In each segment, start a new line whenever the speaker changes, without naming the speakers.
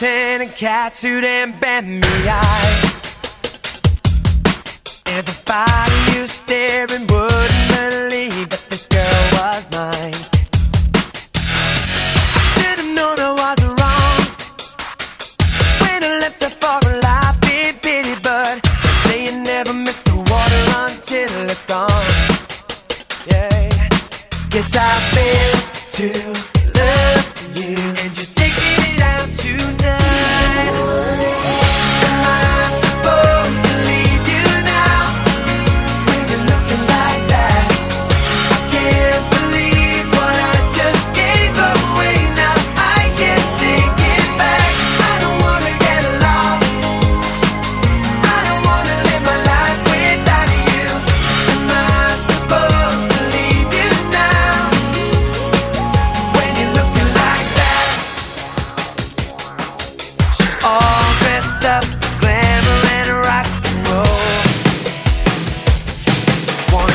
tan and catsuit and bend me eyes. Everybody you staring wouldn't believe that this girl was mine. I should've known I was wrong when I left her for a life in pity, but they say you never miss the water until it's gone. Yeah, guess I failed to love you all dressed up, glamour and rock and roll. Wanna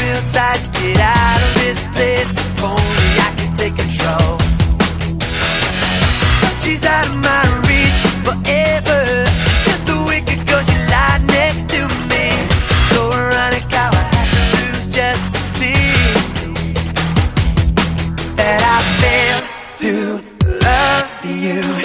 real tight, get out of this place. If only I take control. She's out of my reach forever. Just a week ago, she lied next to me. So ironic how I to lose just to see that I failed to love you.